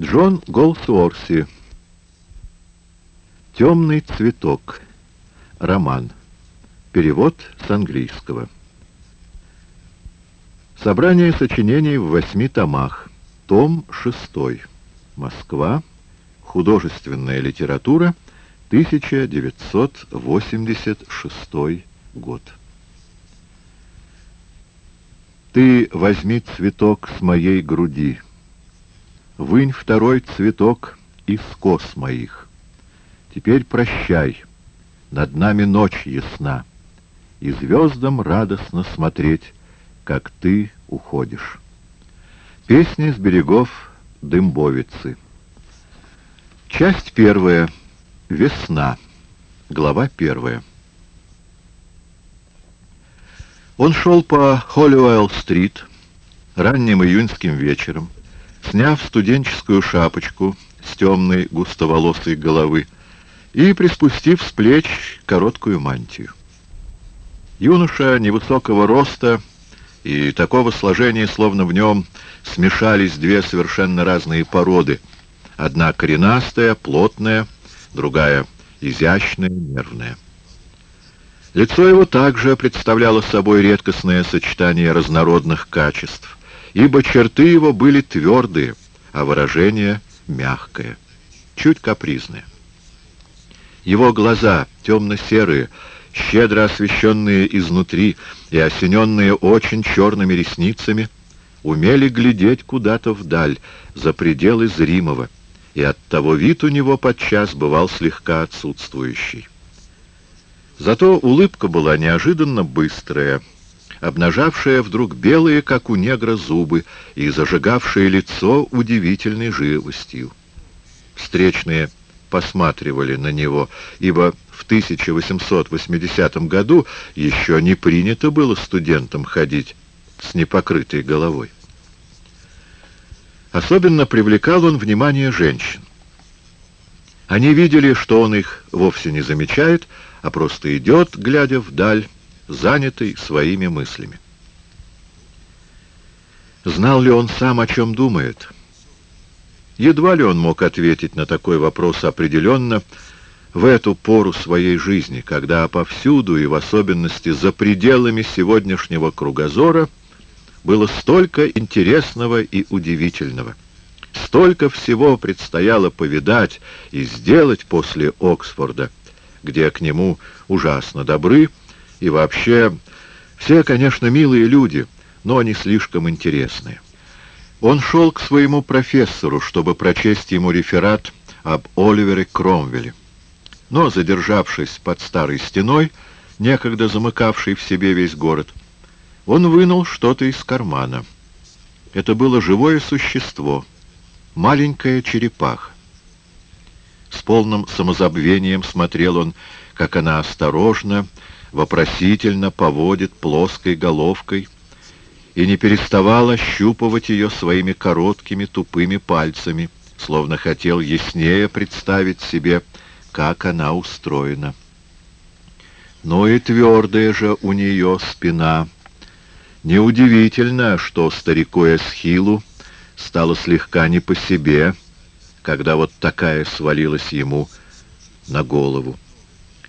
Джон Голсуорси. «Темный цветок». Роман. Перевод с английского. Собрание сочинений в восьми томах. Том шестой. Москва. Художественная литература. 1986 год. Ты возьми цветок с моей груди, Вынь второй цветок из кос моих. Теперь прощай, над нами ночь ясна, И звездам радостно смотреть, как ты уходишь. Песни с берегов Дымбовицы. Часть первая. Весна. Глава первая. Он шел по Холлиуэлл-стрит ранним июньским вечером, сняв студенческую шапочку с темной густоволосой головы и приспустив с плеч короткую мантию. Юноша невысокого роста и такого сложения, словно в нем смешались две совершенно разные породы. Одна коренастая, плотная, другая изящная, нервная. Лицо его также представляло собой редкостное сочетание разнородных качеств — ибо черты его были твердые, а выражение мягкое, чуть капризное. Его глаза, темно-серые, щедро освещенные изнутри и осененные очень черными ресницами, умели глядеть куда-то вдаль, за пределы зримого, и оттого вид у него подчас бывал слегка отсутствующий. Зато улыбка была неожиданно быстрая — обнажавшая вдруг белые, как у негра, зубы и зажигавшее лицо удивительной живостью. Встречные посматривали на него, ибо в 1880 году еще не принято было студентам ходить с непокрытой головой. Особенно привлекал он внимание женщин. Они видели, что он их вовсе не замечает, а просто идет, глядя вдаль, занятый своими мыслями. Знал ли он сам, о чем думает? Едва ли он мог ответить на такой вопрос определенно в эту пору своей жизни, когда повсюду и в особенности за пределами сегодняшнего кругозора было столько интересного и удивительного. Столько всего предстояло повидать и сделать после Оксфорда, где к нему ужасно добры, и вообще, все, конечно, милые люди, но не слишком интересные. Он шел к своему профессору, чтобы прочесть ему реферат об Оливере Кромвеле. Но, задержавшись под старой стеной, некогда замыкавшей в себе весь город, он вынул что-то из кармана. Это было живое существо, маленькая черепаха. С полным самозабвением смотрел он, как она осторожно, вопросительно поводит плоской головкой и не переставал щупывать ее своими короткими тупыми пальцами, словно хотел яснее представить себе, как она устроена. Но и твердая же у нее спина. Неудивительно, что старику Эсхилу стало слегка не по себе, когда вот такая свалилась ему на голову.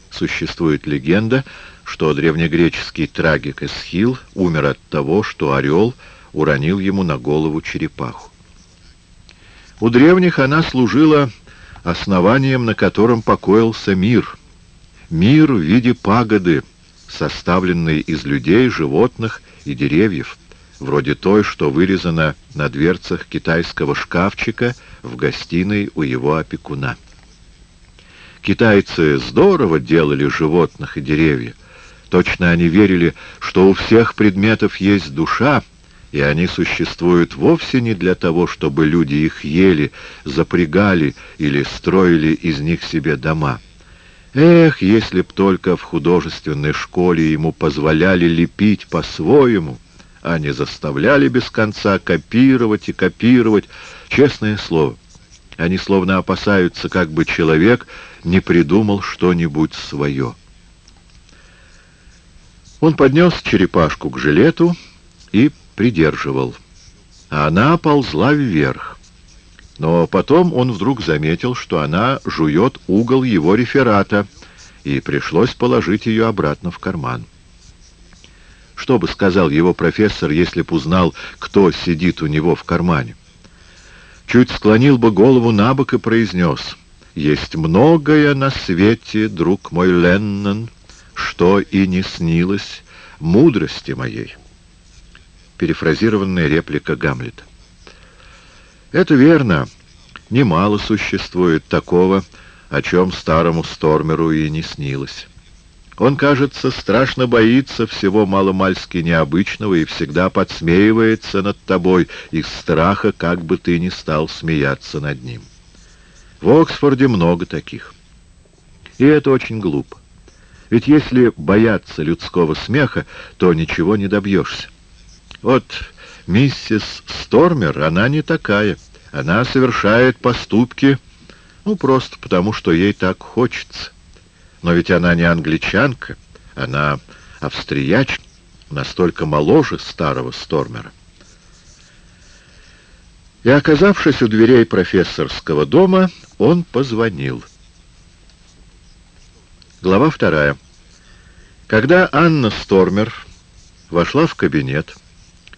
Существует легенда, что древнегреческий трагик Эсхил умер от того, что орел уронил ему на голову черепаху. У древних она служила основанием, на котором покоился мир. Мир в виде пагоды, составленный из людей, животных и деревьев, вроде той, что вырезана на дверцах китайского шкафчика в гостиной у его опекуна. Китайцы здорово делали животных и деревья, Точно они верили, что у всех предметов есть душа, и они существуют вовсе не для того, чтобы люди их ели, запрягали или строили из них себе дома. Эх, если б только в художественной школе ему позволяли лепить по-своему, а не заставляли без конца копировать и копировать, честное слово. Они словно опасаются, как бы человек не придумал что-нибудь свое. Он поднес черепашку к жилету и придерживал. Она ползла вверх. Но потом он вдруг заметил, что она жует угол его реферата, и пришлось положить ее обратно в карман. Что бы сказал его профессор, если б узнал, кто сидит у него в кармане? Чуть склонил бы голову на бок и произнес, «Есть многое на свете, друг мой Леннон, что и не снилось мудрости моей». Перефразированная реплика Гамлета. Это верно. Немало существует такого, о чем старому Стормеру и не снилось. Он, кажется, страшно боится всего маломальски необычного и всегда подсмеивается над тобой из страха, как бы ты ни стал смеяться над ним. В Оксфорде много таких. И это очень глупо. Ведь если бояться людского смеха, то ничего не добьешься. Вот Миссис Стормер, она не такая. Она совершает поступки, ну, просто потому, что ей так хочется. Но ведь она не англичанка, она австриячка, настолько моложе старого Стормера. И, оказавшись у дверей профессорского дома, он позвонил. Глава вторая. Когда Анна Стормер вошла в кабинет,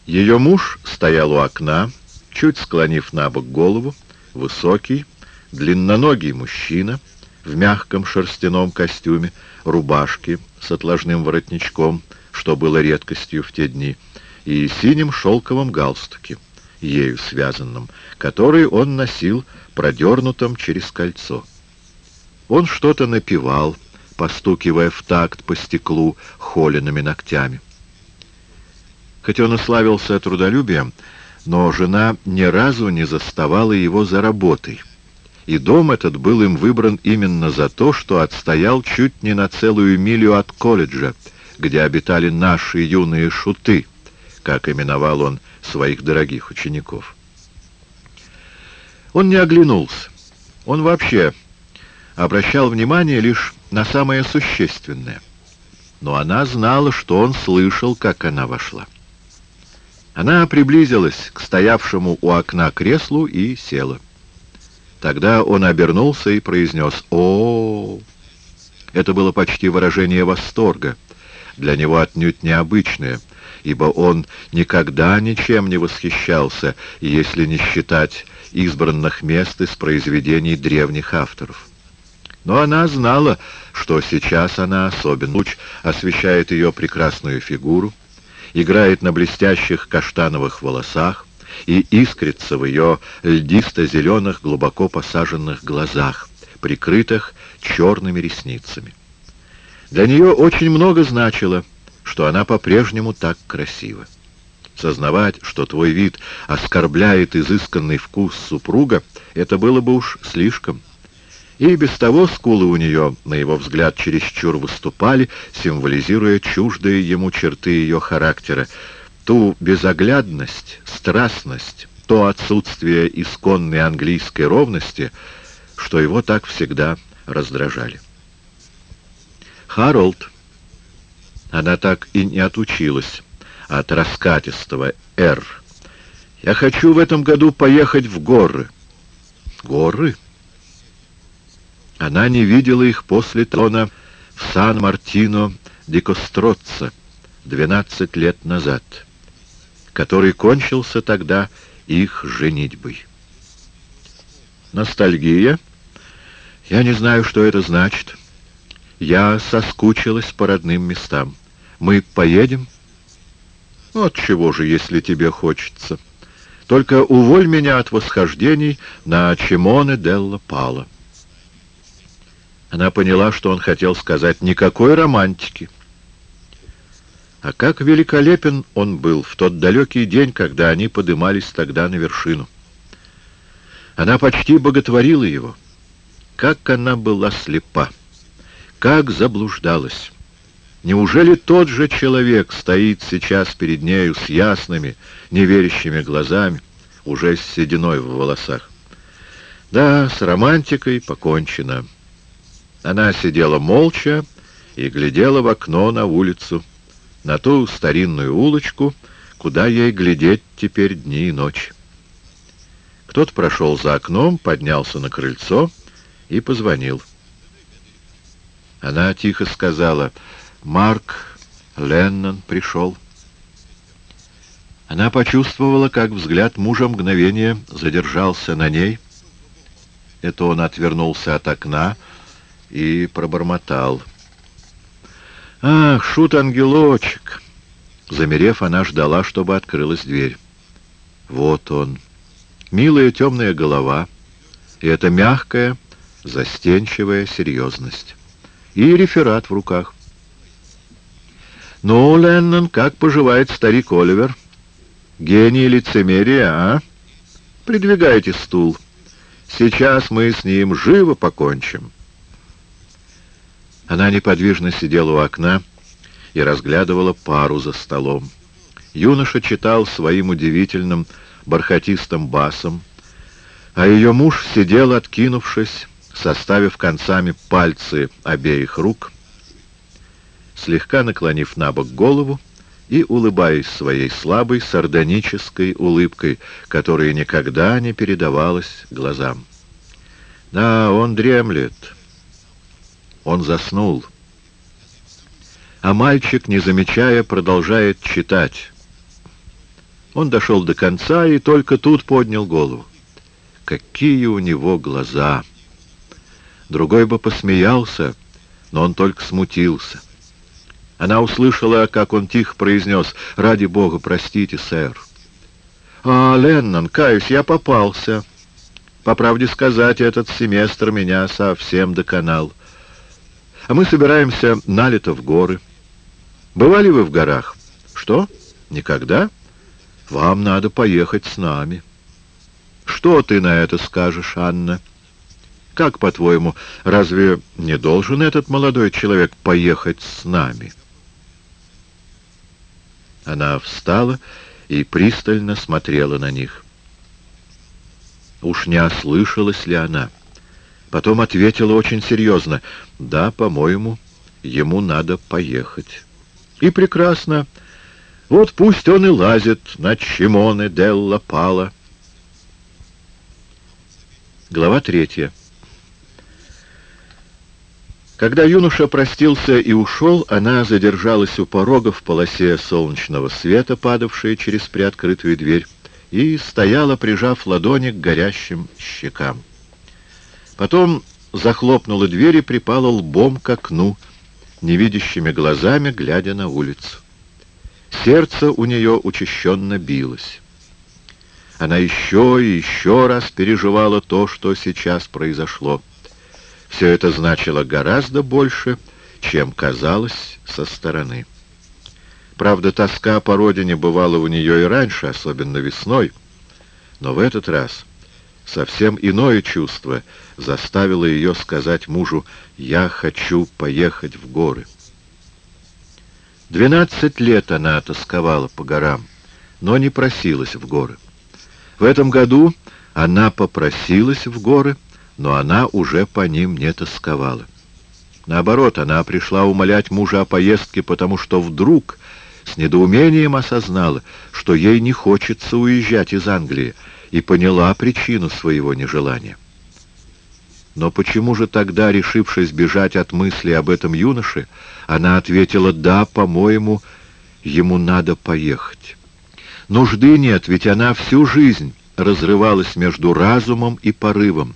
ее муж стоял у окна, чуть склонив на бок голову, высокий, длинноногий мужчина в мягком шерстяном костюме, рубашке с отложным воротничком, что было редкостью в те дни, и синим шелковом галстуке, ею связанном, который он носил продернутым через кольцо. Он что-то напевал, постукивая в такт по стеклу холеными ногтями. Хоть он и славился трудолюбием, но жена ни разу не заставала его за работой. И дом этот был им выбран именно за то, что отстоял чуть не на целую милю от колледжа, где обитали наши юные шуты, как именовал он своих дорогих учеников. Он не оглянулся. Он вообще обращал внимание лишь на самое существенное. Но она знала, что он слышал, как она вошла. Она приблизилась к стоявшему у окна креслу и села. Тогда он обернулся и произнес «О, Это было почти выражение восторга, для него отнюдь необычное, ибо он никогда ничем не восхищался, если не считать избранных мест из произведений древних авторов. Но она знала, что сейчас она особенно луч освещает ее прекрасную фигуру, играет на блестящих каштановых волосах и искрится в ее льдисто-зеленых, глубоко посаженных глазах, прикрытых черными ресницами. Для нее очень много значило, что она по-прежнему так красива. Сознавать, что твой вид оскорбляет изысканный вкус супруга, это было бы уж слишком. И без того скулы у нее, на его взгляд, чересчур выступали, символизируя чуждые ему черты ее характера, ту безоглядность, страстность, то отсутствие исконной английской ровности, что его так всегда раздражали. Харолд, она так и не отучилась от раскатистого «Р». «Я хочу в этом году поехать в горы». «Горы?» Она не видела их после трона в Сан-Мартино ди Костроцца 12 лет назад, который кончился тогда их женитьбой. Ностальгия? Я не знаю, что это значит. Я соскучилась по родным местам. Мы поедем? Вот чего же, если тебе хочется. Только уволь меня от восхождений на Чимоне Делла Пала. Она поняла, что он хотел сказать «никакой романтики». А как великолепен он был в тот далекий день, когда они подымались тогда на вершину. Она почти боготворила его. Как она была слепа, как заблуждалась. Неужели тот же человек стоит сейчас перед нею с ясными, неверящими глазами, уже с сединой в волосах? Да, с романтикой покончено. Она сидела молча и глядела в окно на улицу, на ту старинную улочку, куда ей глядеть теперь дни и ночи. Тот прошел за окном, поднялся на крыльцо и позвонил. Она тихо сказала, «Марк Леннон пришел». Она почувствовала, как взгляд мужа мгновение задержался на ней. Это он отвернулся от окна и пробормотал. «Ах, шут-ангелочек!» Замерев, она ждала, чтобы открылась дверь. Вот он. Милая темная голова. И эта мягкая, застенчивая серьезность. И реферат в руках. «Ну, Леннон, как поживает старик Оливер?» Гений лицемерия, а? Придвигайте стул. Сейчас мы с ним живо покончим. Она неподвижно сидела у окна и разглядывала пару за столом. Юноша читал своим удивительным бархатистым басом, а ее муж сидел, откинувшись, составив концами пальцы обеих рук, слегка наклонив на бок голову, и улыбаясь своей слабой сардонической улыбкой, которая никогда не передавалась глазам. Да, он дремлет. Он заснул. А мальчик, не замечая, продолжает читать. Он дошел до конца и только тут поднял голову. Какие у него глаза! Другой бы посмеялся, но он только смутился. Она услышала, как он тихо произнес «Ради бога, простите, сэр». «А, Леннон, каюсь, я попался. По правде сказать, этот семестр меня совсем доконал. А мы собираемся на лето в горы. Бывали вы в горах? Что? Никогда? Вам надо поехать с нами». «Что ты на это скажешь, Анна?» «Как, по-твоему, разве не должен этот молодой человек поехать с нами?» Она встала и пристально смотрела на них. Уж не ослышалась ли она? Потом ответила очень серьезно. «Да, по-моему, ему надо поехать». «И прекрасно. Вот пусть он и лазит на Чимоне Делла Пала». Глава третья. Когда юноша простился и ушел, она задержалась у порога в полосе солнечного света, падавшей через приоткрытую дверь, и стояла, прижав ладони к горящим щекам. Потом захлопнула дверь и припала лбом к окну, невидящими глазами, глядя на улицу. Сердце у нее учащенно билось. Она еще и еще раз переживала то, что сейчас произошло. Все это значило гораздо больше, чем казалось со стороны. Правда, тоска по родине бывала у нее и раньше, особенно весной, но в этот раз совсем иное чувство заставило ее сказать мужу «Я хочу поехать в горы». Двенадцать лет она тосковала по горам, но не просилась в горы. В этом году она попросилась в горы, но она уже по ним не тосковала. Наоборот, она пришла умолять мужа о поездке, потому что вдруг с недоумением осознала, что ей не хочется уезжать из Англии, и поняла причину своего нежелания. Но почему же тогда, решившись бежать от мысли об этом юноше, она ответила «Да, по-моему, ему надо поехать». Нужды нет, ведь она всю жизнь разрывалась между разумом и порывом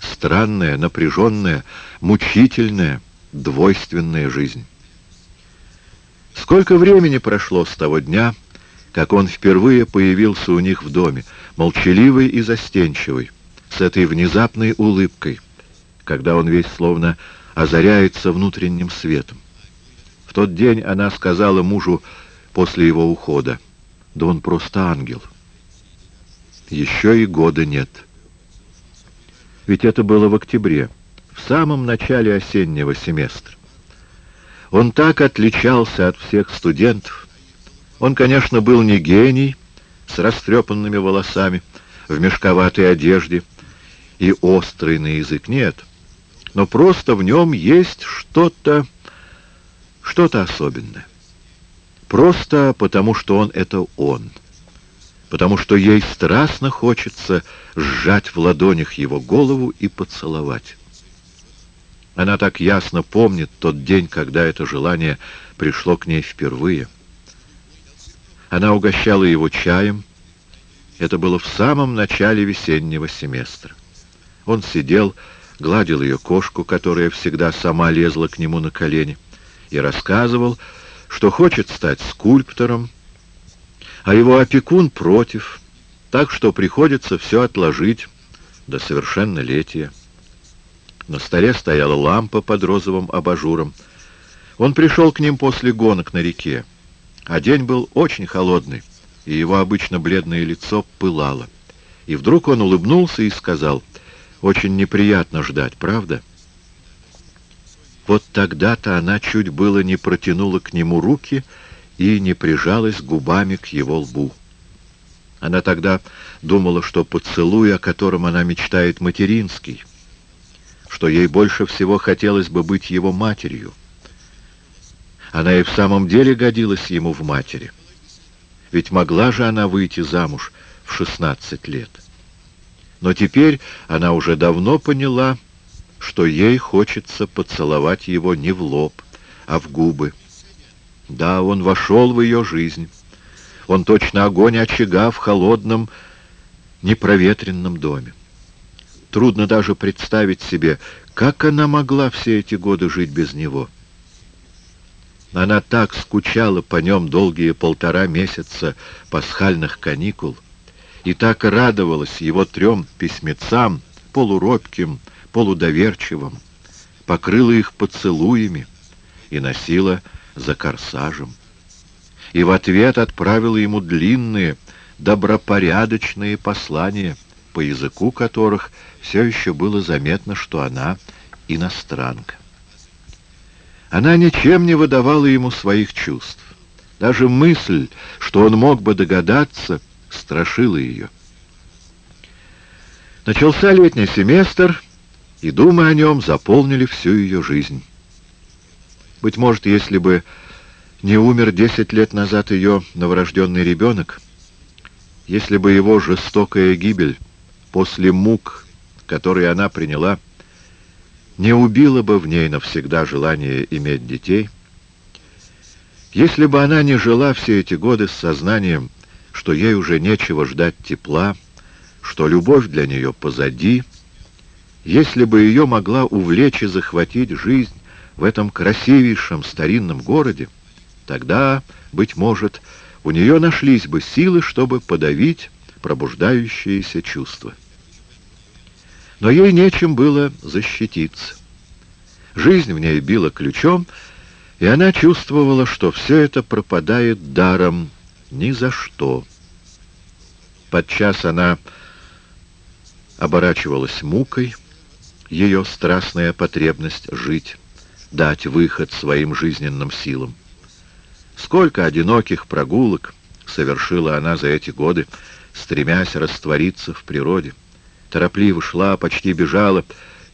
странная, напряженная, мучительная, двойственная жизнь. Сколько времени прошло с того дня, как он впервые появился у них в доме, молчаливый и застенчивый, с этой внезапной улыбкой, когда он весь словно озаряется внутренним светом. В тот день она сказала мужу после его ухода, «Да он просто ангел». Еще и года нет. Ведь это было в октябре, в самом начале осеннего семестра. Он так отличался от всех студентов. Он, конечно, был не гений, с растрепанными волосами, в мешковатой одежде и острый на язык, нет. Но просто в нем есть что-то, что-то особенное. Просто потому, что он — это он. потому что ей страстно хочется сжать в ладонях его голову и поцеловать. Она так ясно помнит тот день, когда это желание пришло к ней впервые. Она угощала его чаем. Это было в самом начале весеннего семестра. Он сидел, гладил ее кошку, которая всегда сама лезла к нему на колени, и рассказывал, что хочет стать скульптором, а его опекун против, так что приходится все отложить до совершеннолетия. На столе стояла лампа под розовым абажуром. Он пришел к ним после гонок на реке, а день был очень холодный, и его обычно бледное лицо пылало. И вдруг он улыбнулся и сказал, «Очень неприятно ждать, правда?» Вот тогда-то она чуть было не протянула к нему руки и не прижалась губами к его лбу. Она тогда думала, что поцелуй, о котором она мечтает, материнский, что ей больше всего хотелось бы быть его матерью. Она и в самом деле годилась ему в матери. Ведь могла же она выйти замуж в 16 лет. Но теперь она уже давно поняла, что ей хочется поцеловать его не в лоб, а в губы. Да, он вошел в ее жизнь. Он точно огонь очага в холодном, непроветренном доме. Трудно даже представить себе, как она могла все эти годы жить без него. Она так скучала по нем долгие полтора месяца пасхальных каникул и так радовалась его трем письмецам, полуробким, полудоверчивым, покрыла их поцелуями и носила за корсажем. И в ответ отправила ему длинные, добропорядочные послания, по языку которых все еще было заметно, что она иностранка. Она ничем не выдавала ему своих чувств. Даже мысль, что он мог бы догадаться, страшила ее. Начался летний семестр, и думы о нем заполнили всю ее жизнь. Быть может, если бы не умер десять лет назад ее новорожденный ребенок, если бы его жестокая гибель после мук, которые она приняла, не убила бы в ней навсегда желание иметь детей, если бы она не жила все эти годы с сознанием, что ей уже нечего ждать тепла, что любовь для нее позади, если бы ее могла увлечь и захватить жизнь в этом красивейшем старинном городе, тогда, быть может, у нее нашлись бы силы, чтобы подавить пробуждающиеся чувства. Но ей нечем было защититься. Жизнь в ней била ключом, и она чувствовала, что все это пропадает даром ни за что. Подчас она оборачивалась мукой, ее страстная потребность жить дать выход своим жизненным силам. Сколько одиноких прогулок совершила она за эти годы, стремясь раствориться в природе. Торопливо шла, почти бежала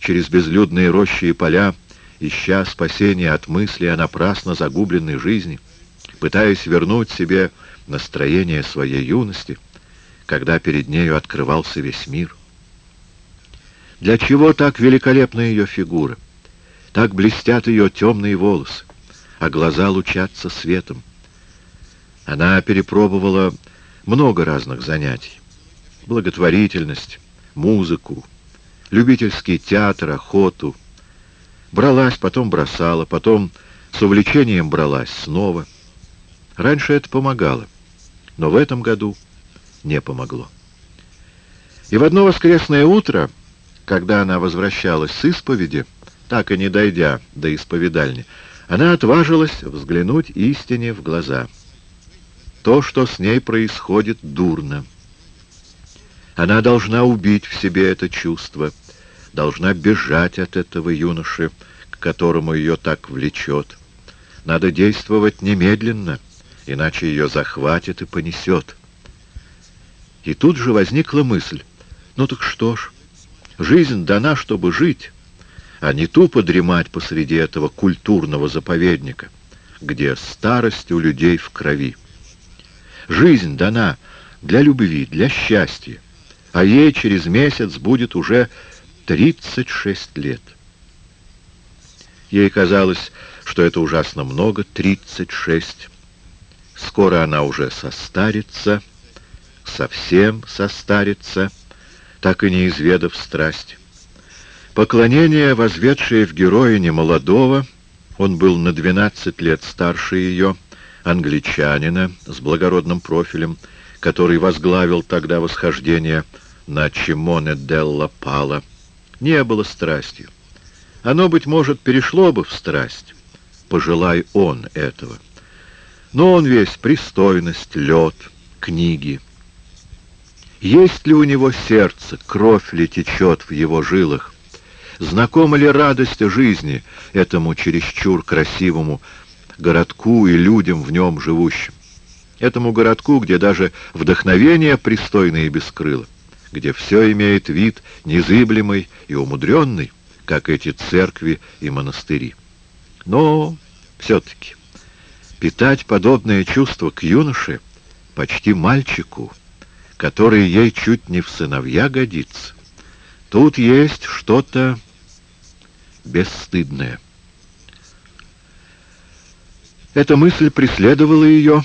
через безлюдные рощи и поля, ища спасения от мысли о напрасно загубленной жизни, пытаясь вернуть себе настроение своей юности, когда перед нею открывался весь мир. Для чего так великолепна ее фигура? Так блестят ее темные волосы, а глаза лучатся светом. Она перепробовала много разных занятий. Благотворительность, музыку, любительский театр, охоту. Бралась, потом бросала, потом с увлечением бралась снова. Раньше это помогало, но в этом году не помогло. И в одно воскресное утро, когда она возвращалась с исповеди, так и не дойдя до исповедальни, она отважилась взглянуть истине в глаза. То, что с ней происходит, дурно. Она должна убить в себе это чувство, должна бежать от этого юноши, к которому ее так влечет. Надо действовать немедленно, иначе ее захватит и понесет. И тут же возникла мысль, ну так что ж, жизнь дана, чтобы жить, а не тупо дремать посреди этого культурного заповедника, где старость у людей в крови. Жизнь дана для любви, для счастья, а ей через месяц будет уже 36 лет. Ей казалось, что это ужасно много, 36. Скоро она уже состарится, совсем состарится, так и не изведав страсть. Поклонение, возведшее в героя немолодого, он был на 12 лет старше ее, англичанина с благородным профилем, который возглавил тогда восхождение на Чимоне Делла Пала, не было страстью. Оно, быть может, перешло бы в страсть, пожелай он этого. Но он весь пристойность, лед, книги. Есть ли у него сердце, кровь ли течет в его жилах? Знакома ли радость жизни этому чересчур красивому городку и людям в нем живущим? Этому городку, где даже вдохновение пристойное и бескрыло, где все имеет вид незыблемый и умудренный, как эти церкви и монастыри. Но все-таки питать подобное чувство к юноше, почти мальчику, который ей чуть не в сыновья годится, тут есть что-то бесстыдное. Эта мысль преследовала ее,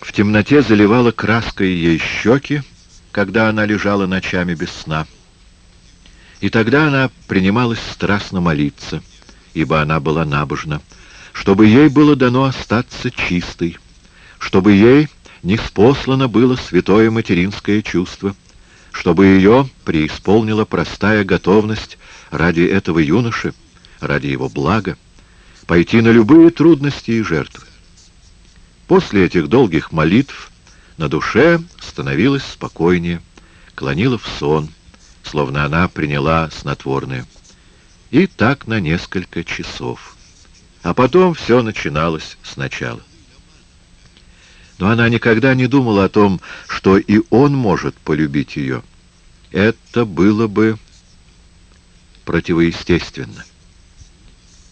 в темноте заливала краской ей щеки, когда она лежала ночами без сна. И тогда она принималась страстно молиться, ибо она была набожна, чтобы ей было дано остаться чистой, чтобы ей не спослано было святое материнское чувство, чтобы ее преисполнила простая готовность ради этого юноши, ради его блага, пойти на любые трудности и жертвы. После этих долгих молитв на душе становилось спокойнее, клонила в сон, словно она приняла снотворное. И так на несколько часов. А потом все начиналось сначала. Но она никогда не думала о том, что и он может полюбить ее. Это было бы противоестественно.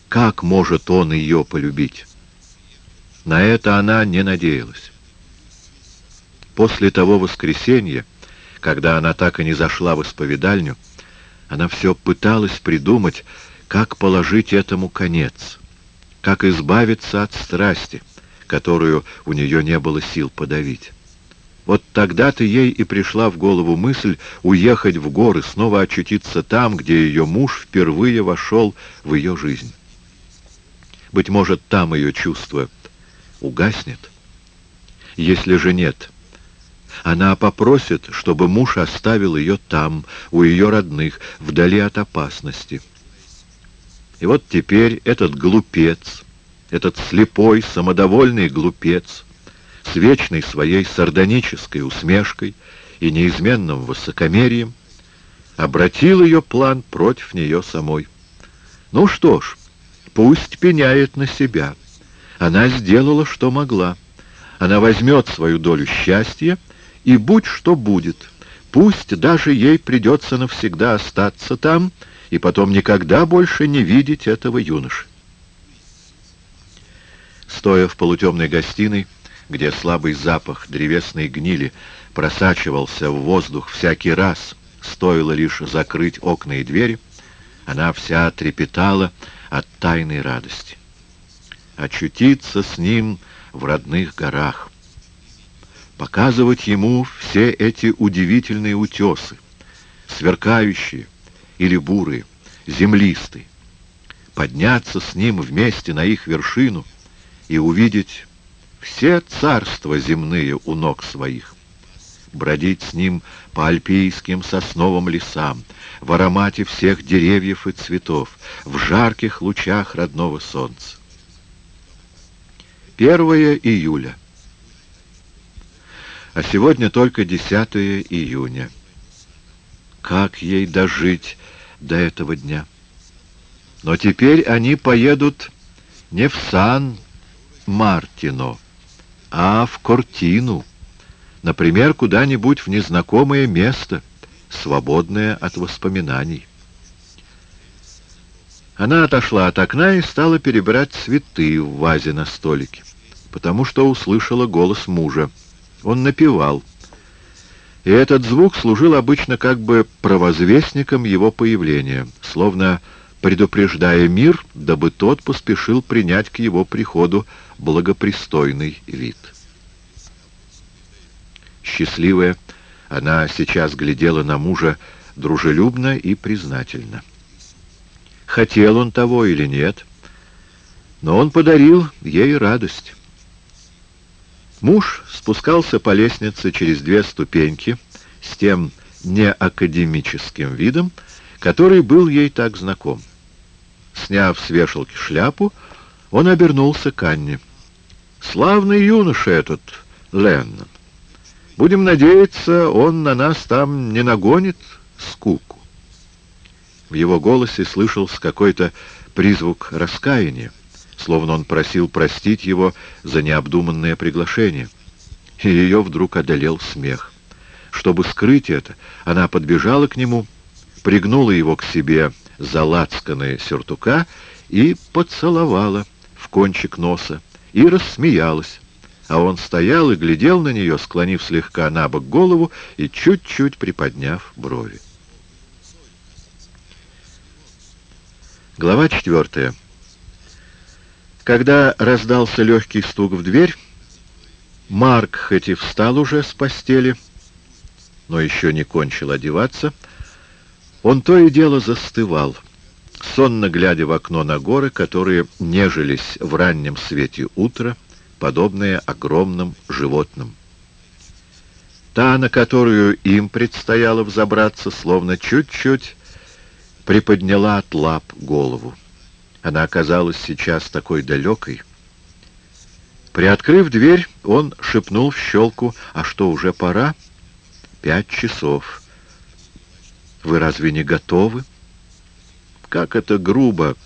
Как может он ее полюбить? На это она не надеялась. После того воскресенья, когда она так и не зашла в исповедальню, она все пыталась придумать, как положить этому конец, как избавиться от страсти, которую у нее не было сил подавить. Вот тогда-то ей и пришла в голову мысль уехать в горы, снова очутиться там, где ее муж впервые вошел в ее жизнь. Быть может, там ее чувство угаснет. Если же нет, она попросит, чтобы муж оставил ее там, у ее родных, вдали от опасности. И вот теперь этот глупец, этот слепой, самодовольный глупец, с вечной своей сардонической усмешкой и неизменным высокомерием, обратил ее план против нее самой. Ну что ж, Пусть пеняет на себя. Она сделала, что могла. Она возьмет свою долю счастья, и будь что будет. Пусть даже ей придется навсегда остаться там, и потом никогда больше не видеть этого юноши. Стоя в полутемной гостиной, где слабый запах древесной гнили просачивался в воздух всякий раз, стоило лишь закрыть окна и двери, она вся трепетала, от тайной радости. Очутиться с ним в родных горах. Показывать ему все эти удивительные утесы, сверкающие или бурые, землистые. Подняться с ним вместе на их вершину и увидеть все царства земные у ног своих бродить с ним по альпийским сосновым лесам, в аромате всех деревьев и цветов, в жарких лучах родного солнца. 1 июля. А сегодня только 10 июня. Как ей дожить до этого дня? Но теперь они поедут не в Сан-Мартино, а в Кортину. Например, куда-нибудь в незнакомое место, свободное от воспоминаний. Она отошла от окна и стала перебирать цветы в вазе на столике, потому что услышала голос мужа. Он напевал. И этот звук служил обычно как бы провозвестником его появления, словно предупреждая мир, дабы тот поспешил принять к его приходу благопристойный вид. Счастливая, она сейчас глядела на мужа дружелюбно и признательно. Хотел он того или нет, но он подарил ей радость. Муж спускался по лестнице через две ступеньки с тем неакадемическим видом, который был ей так знаком. Сняв с вешалки шляпу, он обернулся к Анне. «Славный юноша этот Леннон. Будем надеяться, он на нас там не нагонит скуку». В его голосе слышался какой-то призвук раскаяния, словно он просил простить его за необдуманное приглашение. И ее вдруг одолел смех. Чтобы скрыть это, она подбежала к нему, пригнула его к себе за лацканы сюртука и поцеловала в кончик носа, и рассмеялась. А он стоял и глядел на нее, склонив слегка на бок голову и чуть-чуть приподняв брови. Глава четвертая. Когда раздался легкий стук в дверь, Марк хоть и встал уже с постели, но еще не кончил одеваться, он то и дело застывал, сонно глядя в окно на горы, которые нежились в раннем свете утра, подобные огромным животным. Та, на которую им предстояло взобраться, словно чуть-чуть приподняла от лап голову. Она оказалась сейчас такой далекой. Приоткрыв дверь, он шепнул в щелку, «А что, уже пора?» «Пять часов». Вы разве не готовы? Как это грубо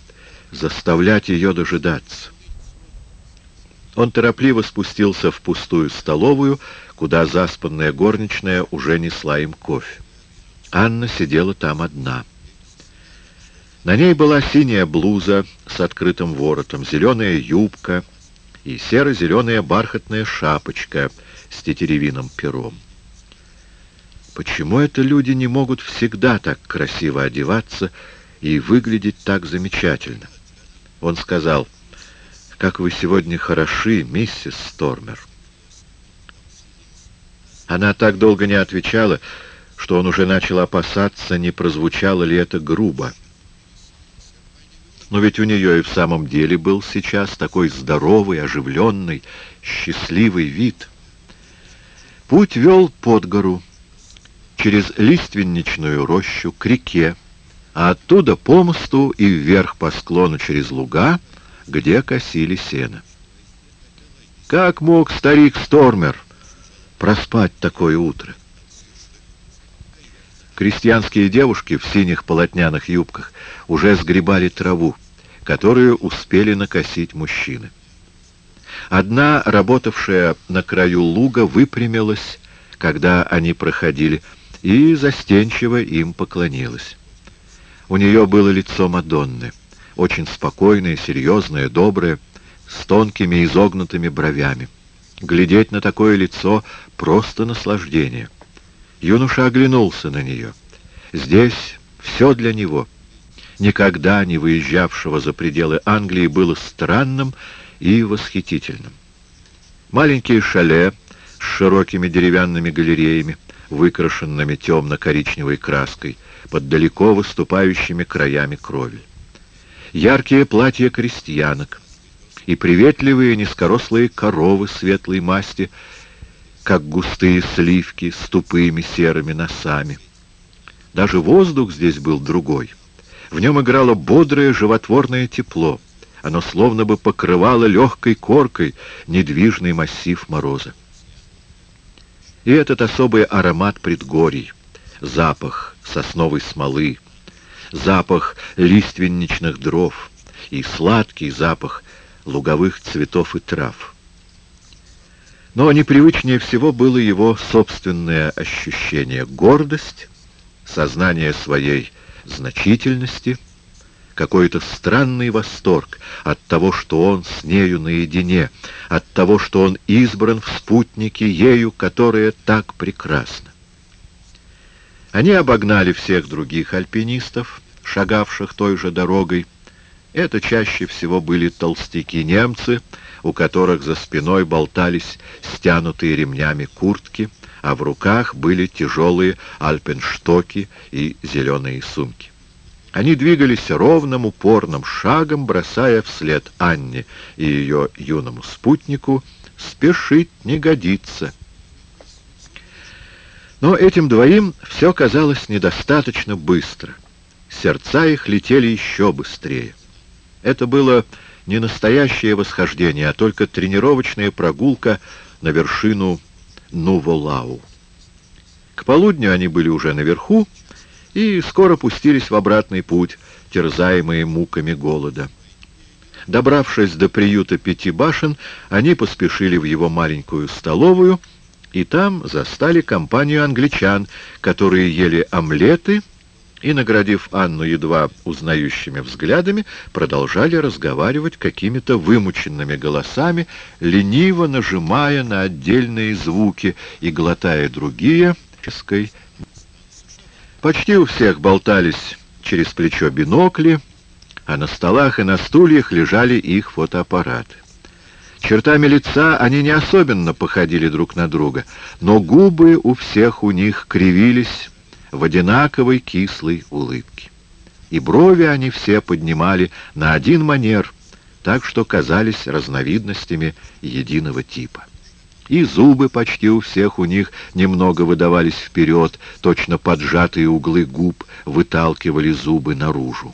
заставлять ее дожидаться. Он торопливо спустился в пустую столовую, куда заспанная горничная уже несла им кофе. Анна сидела там одна. На ней была синяя блуза с открытым воротом, зеленая юбка и серо-зеленая бархатная шапочка с тетеревиным пером. Почему это люди не могут всегда так красиво одеваться и выглядеть так замечательно? Он сказал, «Как вы сегодня хороши, миссис Стормер». Она так долго не отвечала, что он уже начал опасаться, не прозвучало ли это грубо. Но ведь у нее и в самом деле был сейчас такой здоровый, оживленный, счастливый вид. Путь вел под гору через лиственничную рощу к реке, а оттуда по мосту и вверх по склону через луга, где косили сено. Как мог старик Стормер проспать такое утро? Крестьянские девушки в синих полотняных юбках уже сгребали траву, которую успели накосить мужчины. Одна, работавшая на краю луга, выпрямилась, когда они проходили, и застенчиво им поклонилась. У нее было лицо Мадонны, очень спокойное, серьезное, доброе, с тонкими изогнутыми бровями. Глядеть на такое лицо — просто наслаждение. Юноша оглянулся на нее. Здесь все для него. Никогда не выезжавшего за пределы Англии было странным и восхитительным. Маленькие шале с широкими деревянными галереями — выкрашенными темно-коричневой краской, под далеко выступающими краями крови. Яркие платья крестьянок и приветливые низкорослые коровы светлой масти, как густые сливки с тупыми серыми носами. Даже воздух здесь был другой. В нем играло бодрое животворное тепло. Оно словно бы покрывало легкой коркой недвижный массив мороза. И этот особый аромат предгорий, запах сосновой смолы, запах лиственничных дров и сладкий запах луговых цветов и трав. Но непривычнее всего было его собственное ощущение, гордость, сознание своей значительности — какой-то странный восторг от того, что он с нею наедине, от того, что он избран в спутнике ею, которая так прекрасна. Они обогнали всех других альпинистов, шагавших той же дорогой. Это чаще всего были толстяки-немцы, у которых за спиной болтались стянутые ремнями куртки, а в руках были тяжелые альпенштоки и зеленые сумки. Они двигались ровным упорным шагом, бросая вслед Анне и ее юному спутнику «Спешить не годится». Но этим двоим все казалось недостаточно быстро. Сердца их летели еще быстрее. Это было не настоящее восхождение, а только тренировочная прогулка на вершину Нуволау. К полудню они были уже наверху и скоро пустились в обратный путь, терзаемые муками голода. Добравшись до приюта пяти башен, они поспешили в его маленькую столовую, и там застали компанию англичан, которые ели омлеты и, наградив Анну едва узнающими взглядами, продолжали разговаривать какими-то вымученными голосами, лениво нажимая на отдельные звуки и глотая другие, Почти у всех болтались через плечо бинокли, а на столах и на стульях лежали их фотоаппараты. Чертами лица они не особенно походили друг на друга, но губы у всех у них кривились, в одинаковой кислой улыбке. И брови они все поднимали на один манер, так что казались разновидностями единого типа. И зубы почти у всех у них немного выдавались вперед, точно поджатые углы губ выталкивали зубы наружу.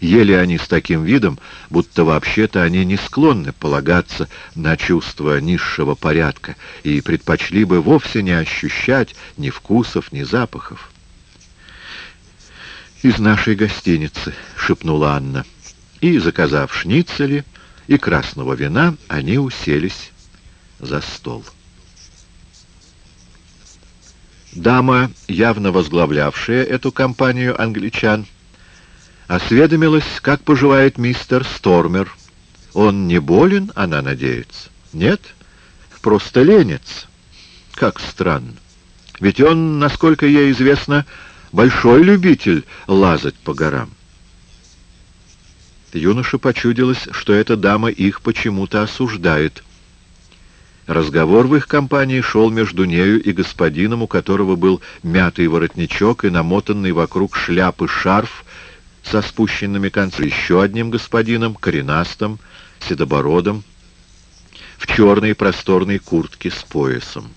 Ели они с таким видом, будто вообще-то они не склонны полагаться на чувство низшего порядка и предпочли бы вовсе не ощущать ни вкусов, ни запахов. «Из нашей гостиницы», — шепнула Анна. И, заказав шницели и красного вина, они уселись за стол. Дама, явно возглавлявшая эту компанию англичан, осведомилась, как поживает мистер Стормер. Он не болен, она надеется? Нет? Просто ленец. Как странно. Ведь он, насколько ей известно, большой любитель лазать по горам. Юноше почудилось, что эта дама их почему-то осуждает. Разговор в их компании шел между нею и господином, у которого был мятый воротничок и намотанный вокруг шляпы шарф со спущенными концами, еще одним господином, коренастым, седобородым, в черной просторной куртке с поясом.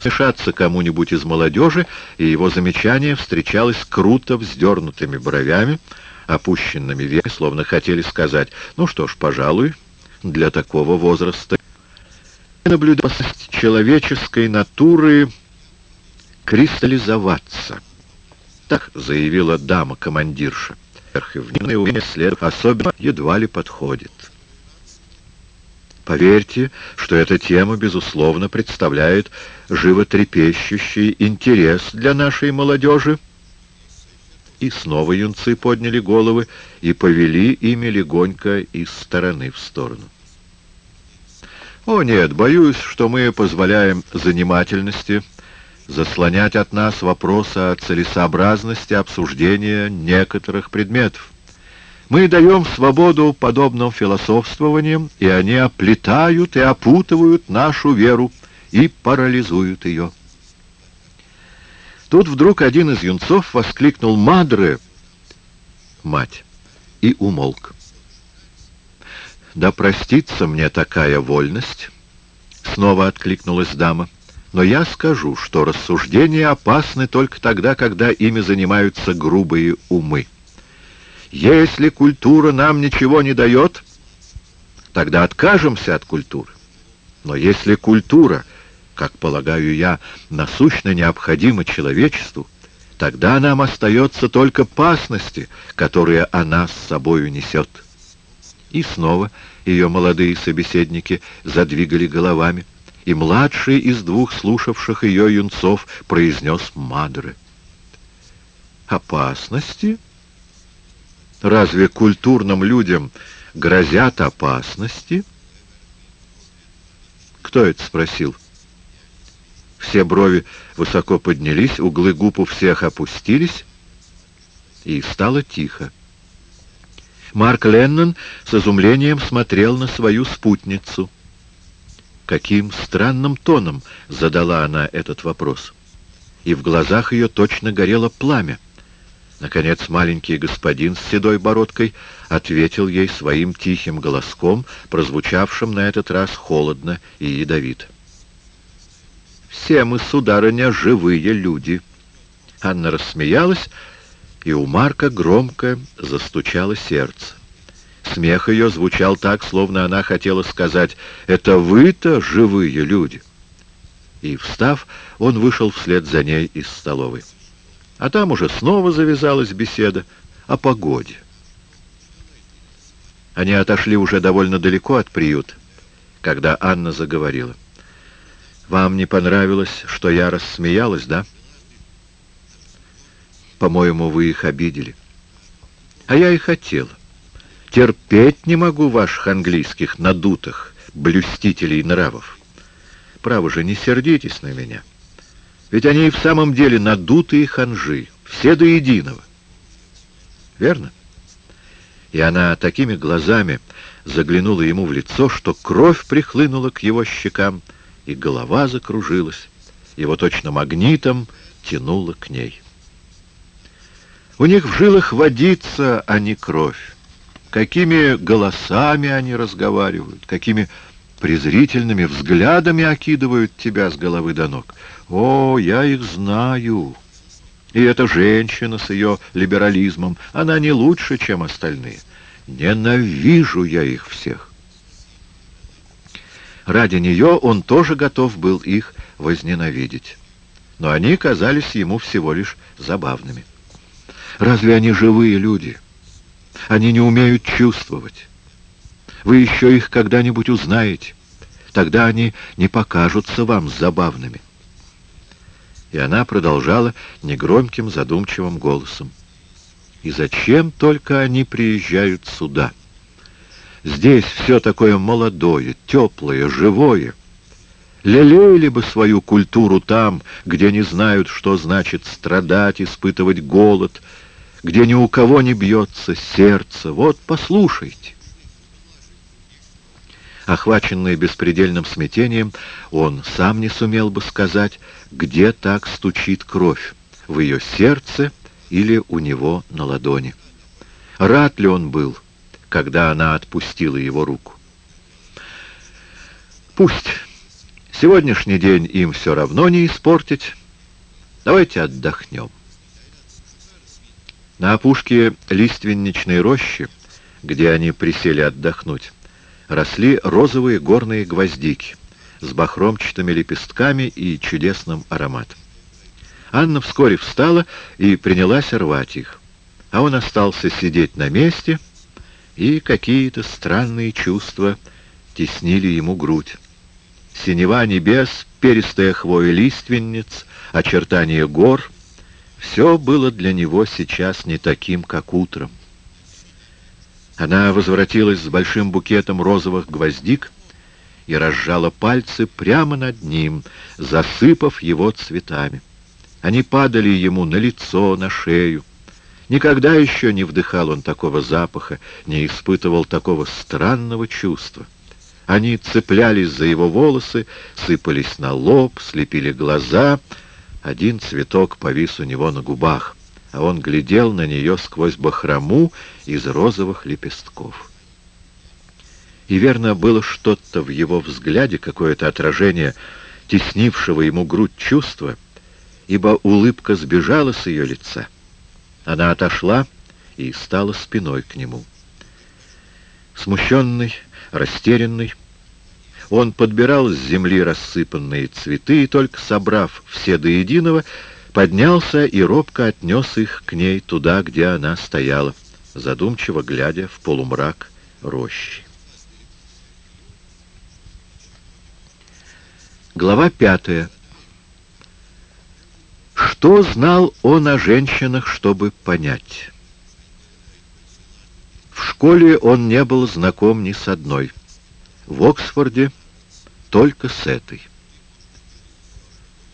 Смешаться кому-нибудь из молодежи, и его замечание встречалось круто вздернутыми бровями, опущенными веками, словно хотели сказать, ну что ж, пожалуй, для такого возраста наблюдалась человеческой натуры кристаллизоваться. Так заявила дама-командирша. Верховное умение следов особенно едва ли подходит. Поверьте, что эта тема, безусловно, представляет животрепещущий интерес для нашей молодежи. И снова юнцы подняли головы и повели ими легонько из стороны в сторону. О нет, боюсь, что мы позволяем занимательности заслонять от нас вопрос о целесообразности обсуждения некоторых предметов. Мы даем свободу подобным философствованиям, и они оплетают и опутывают нашу веру и парализуют ее. Тут вдруг один из юнцов воскликнул «Мадре!» «Мать!» и умолк. «Да простится мне такая вольность!» Снова откликнулась дама. Но я скажу, что рассуждения опасны только тогда, когда ими занимаются грубые умы. Если культура нам ничего не дает, тогда откажемся от культуры. Но если культура, как полагаю я, насущно необходима человечеству, тогда нам остается только опасности, которые она с собою несет. И снова ее молодые собеседники задвигали головами и младший из двух слушавших ее юнцов произнес «Мадре». «Опасности? Разве культурным людям грозят опасности?» «Кто это спросил?» Все брови высоко поднялись, углы губ у всех опустились, и стало тихо. Марк Леннон с изумлением смотрел на свою спутницу. Каким странным тоном задала она этот вопрос. И в глазах ее точно горело пламя. Наконец маленький господин с седой бородкой ответил ей своим тихим голоском, прозвучавшим на этот раз холодно и ядовито. «Все мы, сударыня, живые люди». Анна рассмеялась, и у Марка громко застучало сердце. Смех ее звучал так, словно она хотела сказать «Это вы-то живые люди». И, встав, он вышел вслед за ней из столовой. А там уже снова завязалась беседа о погоде. Они отошли уже довольно далеко от приюта, когда Анна заговорила. «Вам не понравилось, что я рассмеялась, да?» По-моему, вы их обидели. А я и хотела. Терпеть не могу ваших английских надутых блюстителей нравов. Право же, не сердитесь на меня. Ведь они и в самом деле надутые ханжи, все до единого. Верно? И она такими глазами заглянула ему в лицо, что кровь прихлынула к его щекам, и голова закружилась, его точно магнитом тянуло к ней. У них в жилах водится, а не кровь. Какими голосами они разговаривают, какими презрительными взглядами окидывают тебя с головы до ног. О, я их знаю. И эта женщина с ее либерализмом, она не лучше, чем остальные. Ненавижу я их всех. Ради нее он тоже готов был их возненавидеть. Но они казались ему всего лишь забавными. Разве они живые люди? Они не умеют чувствовать. Вы еще их когда-нибудь узнаете. Тогда они не покажутся вам забавными. И она продолжала негромким задумчивым голосом. И зачем только они приезжают сюда? Здесь все такое молодое, теплое, живое. Лелеяли бы свою культуру там, где не знают, что значит страдать, испытывать голод, где ни у кого не бьется сердце. Вот, послушайте. Охваченный беспредельным смятением, он сам не сумел бы сказать, где так стучит кровь, в ее сердце или у него на ладони. Рад ли он был, когда она отпустила его руку? Пусть. Сегодняшний день им все равно не испортить. Давайте отдохнем. На опушке лиственничной рощи, где они присели отдохнуть, росли розовые горные гвоздики с бахромчатыми лепестками и чудесным ароматом. Анна вскоре встала и принялась рвать их, а он остался сидеть на месте, и какие-то странные чувства теснили ему грудь. Синева небес, перистая хвоя лиственниц, очертания гор — все было для него сейчас не таким, как утром. Она возвратилась с большим букетом розовых гвоздик и разжала пальцы прямо над ним, засыпав его цветами. Они падали ему на лицо, на шею. Никогда еще не вдыхал он такого запаха, не испытывал такого странного чувства. Они цеплялись за его волосы, сыпались на лоб, слепили глаза — один цветок повис у него на губах, а он глядел на нее сквозь бахрому из розовых лепестков. И верно было что-то в его взгляде, какое-то отражение теснившего ему грудь чувства, ибо улыбка сбежала с ее лица. Она отошла и стала спиной к нему. Смущенный, растерянный, он подбирал с земли рассыпанные цветы и, только собрав все до единого, поднялся и робко отнес их к ней туда, где она стояла, задумчиво глядя в полумрак рощи. Глава пятая. Что знал он о женщинах, чтобы понять? В школе он не был знаком ни с одной — в Оксфорде только с этой.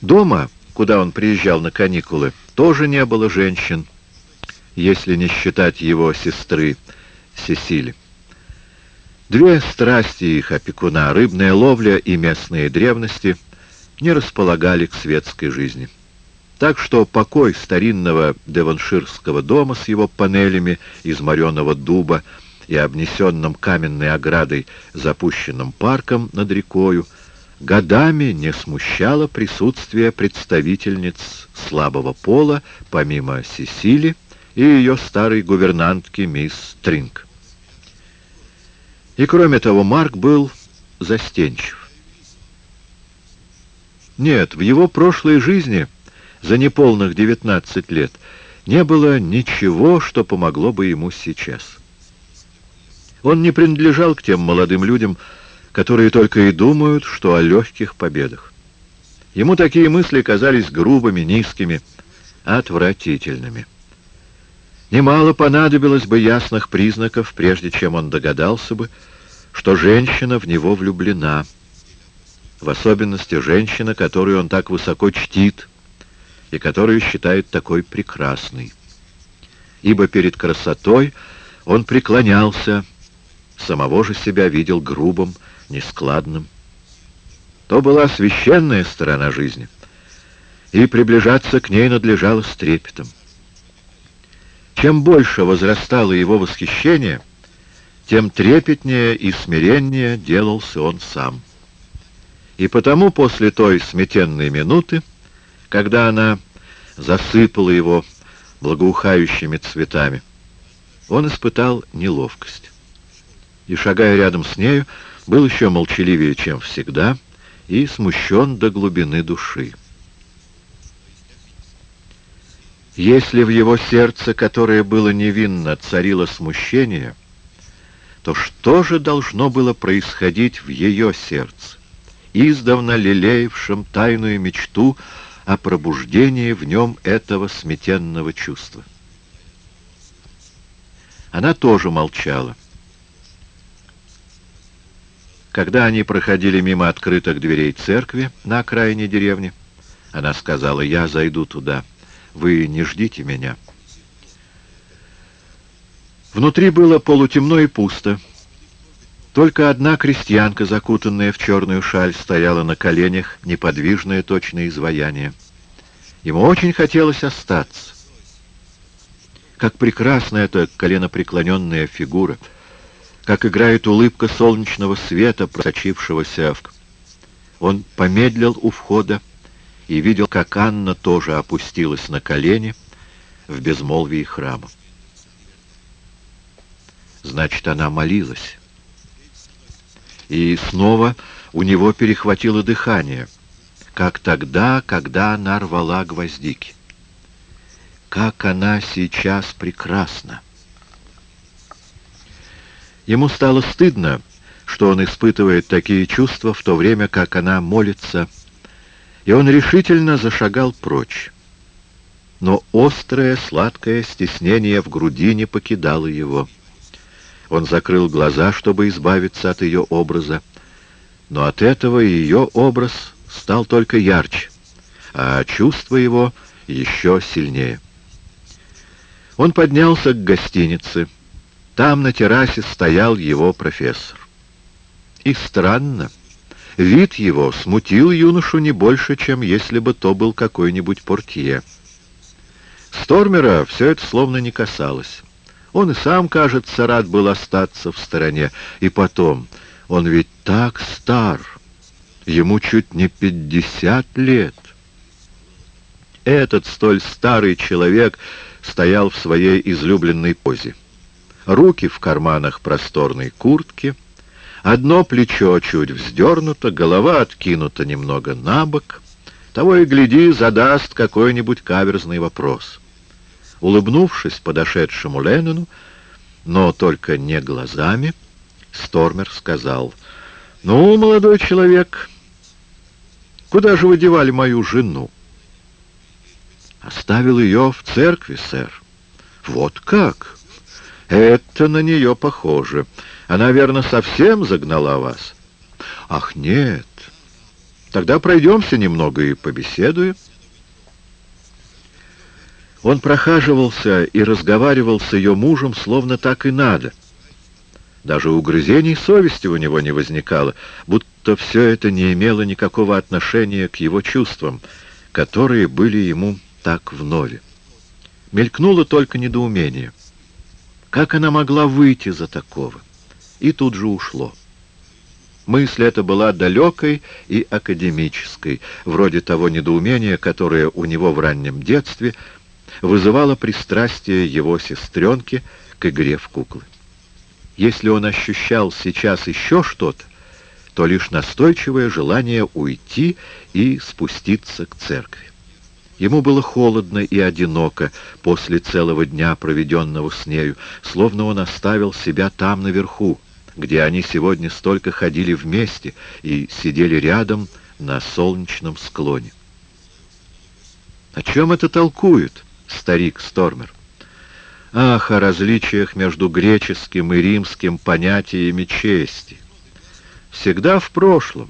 Дома, куда он приезжал на каникулы, тоже не было женщин, если не считать его сестры Сесили. Две страсти их опекуна, рыбная ловля и местные древности, не располагали к светской жизни. Так что покой старинного деванширского дома с его панелями из мореного дуба и обнесенным каменной оградой запущенным парком над рекою годами не смущало присутствие представительниц слабого пола, помимо Сесили и ее старой гувернантки мисс Тринг. И кроме того, Марк был застенчив. Нет, в его прошлой жизни, за неполных 19 лет, не было ничего, что помогло бы ему сейчас. Он не принадлежал к тем молодым людям, которые только и думают, что о легких победах. Ему такие мысли казались грубыми, низкими, отвратительными. Немало понадобилось бы ясных признаков, прежде чем он догадался бы, что женщина в него влюблена, в особенности женщина, которую он так высоко чтит и которую считает такой прекрасной. Ибо перед красотой он преклонялся, самого же себя видел грубым, нескладным. То была священная сторона жизни, и приближаться к ней надлежало с трепетом. Чем больше возрастало его восхищение, тем трепетнее и смиреннее делался он сам. И потому после той сметенной минуты, когда она засыпала его благоухающими цветами, он испытал неловкость. И, шагая рядом с нею, был еще молчаливее, чем всегда, и смущен до глубины души. Если в его сердце, которое было невинно, царило смущение, то что же должно было происходить в ее сердце, издавна лелеявшем тайную мечту о пробуждении в нем этого сметенного чувства? Она тоже молчала. Когда они проходили мимо открытых дверей церкви на окраине деревни, она сказала, «Я зайду туда». Вы не ждите меня. Внутри было полутемно и пусто. Только одна крестьянка, закутанная в черную шаль, стояла на коленях, неподвижное точное изваяние. Ему очень хотелось остаться. Как прекрасна эта коленопреклоненная фигура, как играет улыбка солнечного света, просочившегося в... Он помедлил у входа, и видел, как Анна тоже опустилась на колени в безмолвии храма. Значит, она молилась. И снова у него перехватило дыхание, как тогда, когда она рвала гвоздики. Как она сейчас прекрасна! Ему стало стыдно, что он испытывает такие чувства в то время, как она молится и он решительно зашагал прочь. Но острое, сладкое стеснение в груди не покидало его. Он закрыл глаза, чтобы избавиться от ее образа, но от этого ее образ стал только ярче, а чувство его еще сильнее. Он поднялся к гостинице. Там на террасе стоял его профессор. И странно, Вид его смутил юношу не больше, чем если бы то был какой-нибудь портье. Стормера все это словно не касалось. Он и сам, кажется, рад был остаться в стороне. И потом, он ведь так стар, ему чуть не пятьдесят лет. Этот столь старый человек стоял в своей излюбленной позе. Руки в карманах просторной куртки — Одно плечо чуть вздернуто, голова откинута немного на бок. Того и гляди, задаст какой-нибудь каверзный вопрос. Улыбнувшись подошедшему Леннону, но только не глазами, Стормер сказал, «Ну, молодой человек, куда же вы девали мою жену?» «Оставил ее в церкви, сэр». «Вот как? Это на нее похоже». Она, верно, совсем загнала вас? Ах, нет. Тогда пройдемся немного и побеседуем. Он прохаживался и разговаривал с ее мужем, словно так и надо. Даже угрызений совести у него не возникало, будто все это не имело никакого отношения к его чувствам, которые были ему так вновь. Мелькнуло только недоумение. Как она могла выйти за такого? И тут же ушло. Мысль эта была далекой и академической, вроде того недоумения, которое у него в раннем детстве вызывало пристрастие его сестренки к игре в куклы. Если он ощущал сейчас еще что-то, то лишь настойчивое желание уйти и спуститься к церкви. Ему было холодно и одиноко после целого дня, проведенного с нею, словно он оставил себя там наверху, где они сегодня столько ходили вместе и сидели рядом на солнечном склоне. О чем это толкует старик Стормер? Ах, о различиях между греческим и римским понятиями чести. Всегда в прошлом.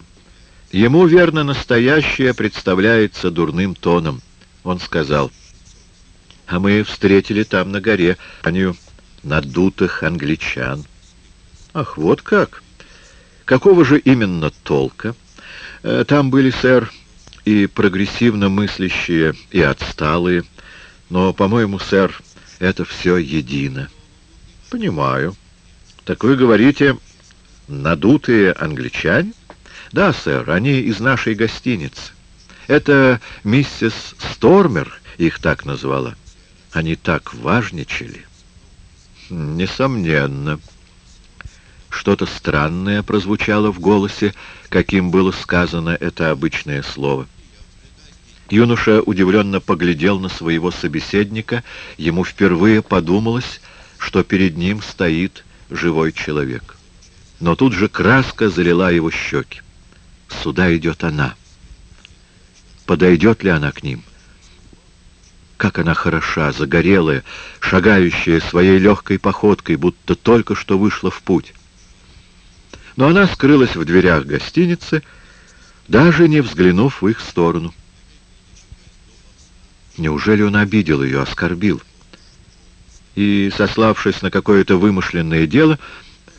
Ему, верно, настоящее представляется дурным тоном. Он сказал, а мы встретили там на горе анию надутых англичан. Ах, вот как! Какого же именно толка? Э, там были, сэр, и прогрессивно мыслящие, и отсталые, но, по-моему, сэр, это все едино. Понимаю. Так вы говорите, надутые англичане? Да, сэр, они из нашей гостиницы. Это миссис Стормер их так назвала. Они так важничали. Несомненно. Что-то странное прозвучало в голосе, каким было сказано это обычное слово. Юноша удивленно поглядел на своего собеседника. Ему впервые подумалось, что перед ним стоит живой человек. Но тут же краска залила его щеки. Сюда идет она. Подойдет ли она к ним? Как она хороша, загорелая, шагающая своей легкой походкой, будто только что вышла в путь но она скрылась в дверях гостиницы, даже не взглянув в их сторону. Неужели он обидел ее, оскорбил? И, сославшись на какое-то вымышленное дело,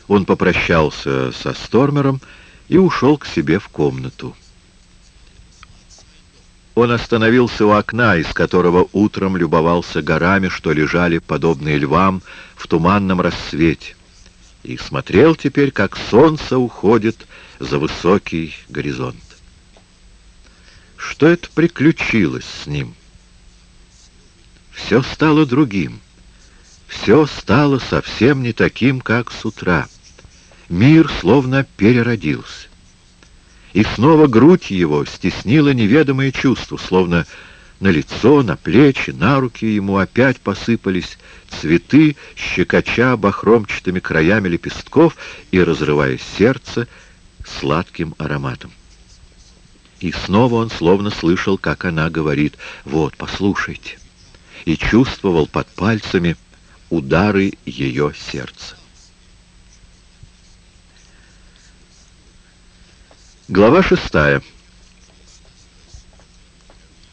он попрощался со Стормером и ушел к себе в комнату. Он остановился у окна, из которого утром любовался горами, что лежали, подобные львам, в туманном рассвете и смотрел теперь, как солнце уходит за высокий горизонт. Что это приключилось с ним? Все стало другим. Все стало совсем не таким, как с утра. Мир словно переродился. И снова грудь его стеснила неведомое чувство, словно на лицо, на плечи, на руки ему опять посыпались цветы, щекоча бахромчатыми краями лепестков и разрывая сердце сладким ароматом. И снова он словно слышал, как она говорит «Вот, послушайте», и чувствовал под пальцами удары ее сердца. Глава шестая.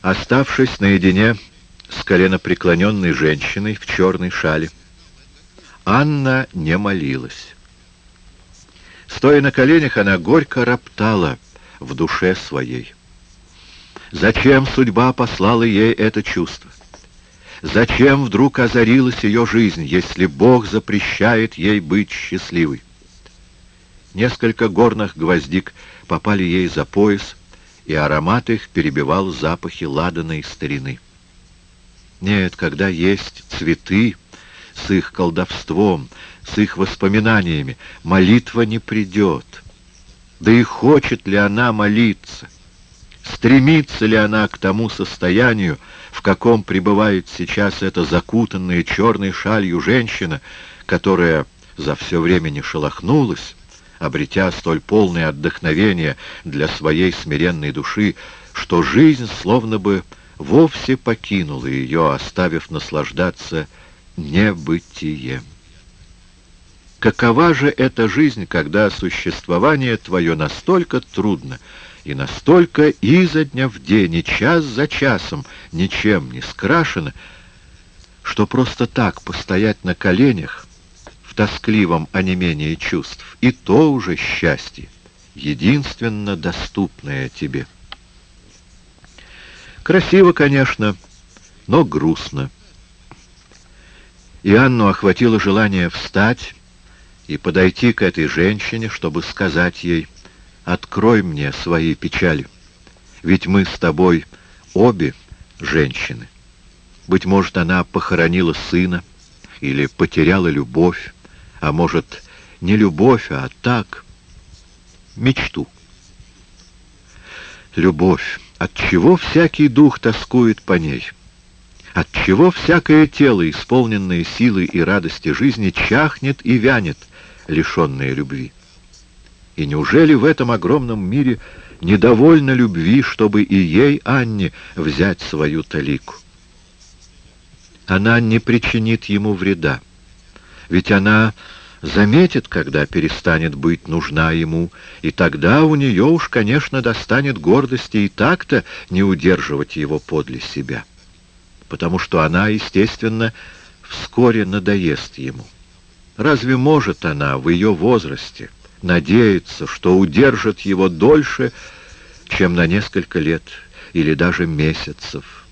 Оставшись наедине с коленопреклоненной женщиной в черной шале, Анна не молилась. Стоя на коленях, она горько роптала в душе своей. Зачем судьба послала ей это чувство? Зачем вдруг озарилась ее жизнь, если Бог запрещает ей быть счастливой? Несколько горных гвоздик попали ей за пояс, и аромат их перебивал запахи ладаной старины. Нет, когда есть цветы с их колдовством, с их воспоминаниями, молитва не придет. Да и хочет ли она молиться? Стремится ли она к тому состоянию, в каком пребывает сейчас эта закутанная черной шалью женщина, которая за все время не шелохнулась, обретя столь полное отдохновение для своей смиренной души, что жизнь словно бы вовсе покинула ее, оставив наслаждаться небытием. Какова же эта жизнь, когда существование твое настолько трудно и настолько изо дня в день, и час за часом ничем не скрашено, что просто так постоять на коленях в тоскливом онемении чувств, и то уже счастье, единственно доступное тебе. Красиво, конечно, но грустно. И Анну охватило желание встать и подойти к этой женщине, чтобы сказать ей, «Открой мне свои печали, ведь мы с тобой обе женщины». Быть может, она похоронила сына или потеряла любовь, а может, не любовь, а так, мечту. Любовь. От чего всякий дух тоскует по ней? От чего всякое тело, исполненное силы и радости жизни, чахнет и вянет, лишенное любви? И неужели в этом огромном мире недовольно любви, чтобы и ей, Анне, взять свою талику? она не причинит ему вреда. Ведь она заметит, когда перестанет быть нужна ему, и тогда у нее уж, конечно, достанет гордости и так-то не удерживать его подле себя. Потому что она, естественно, вскоре надоест ему. Разве может она в ее возрасте надеяться, что удержит его дольше, чем на несколько лет или даже месяцев?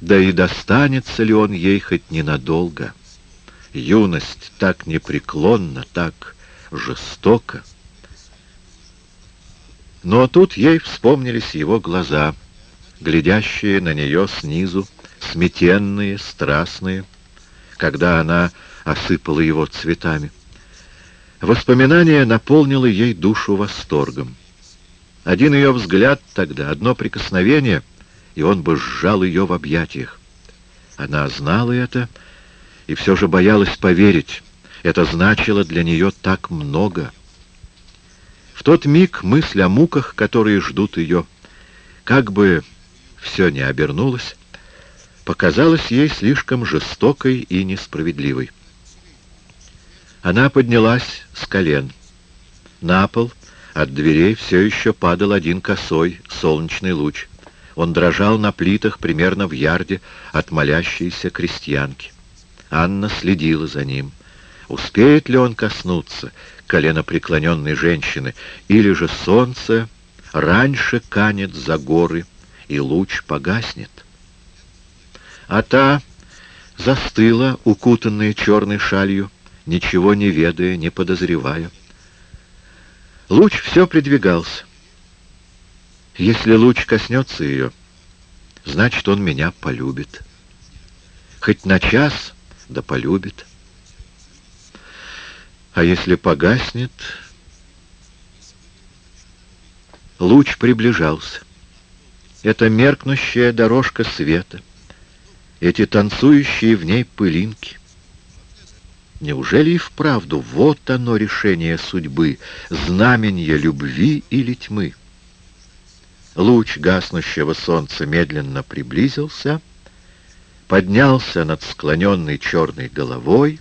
Да и достанется ли он ей хоть ненадолго? Юность так непреклонна, так жестока. Но тут ей вспомнились его глаза, глядящие на нее снизу, сметенные, страстные, когда она осыпала его цветами. Воспоминание наполнило ей душу восторгом. Один ее взгляд тогда, одно прикосновение — и он бы сжал ее в объятиях. Она знала это и все же боялась поверить. Это значило для нее так много. В тот миг мысль о муках, которые ждут ее, как бы все не обернулось, показалась ей слишком жестокой и несправедливой. Она поднялась с колен. На пол от дверей все еще падал один косой солнечный луч. Он дрожал на плитах примерно в ярде от молящейся крестьянки. Анна следила за ним. Успеет ли он коснуться коленопреклоненной женщины, или же солнце раньше канет за горы, и луч погаснет? А та застыла, укутанная черной шалью, ничего не ведая, не подозревая. Луч все придвигался. Если луч коснется ее, значит, он меня полюбит. Хоть на час, да полюбит. А если погаснет... Луч приближался. Это меркнущая дорожка света, эти танцующие в ней пылинки. Неужели и вправду вот оно решение судьбы, знаменье любви или тьмы? Луч гаснущего солнца медленно приблизился, поднялся над склоненной черной головой,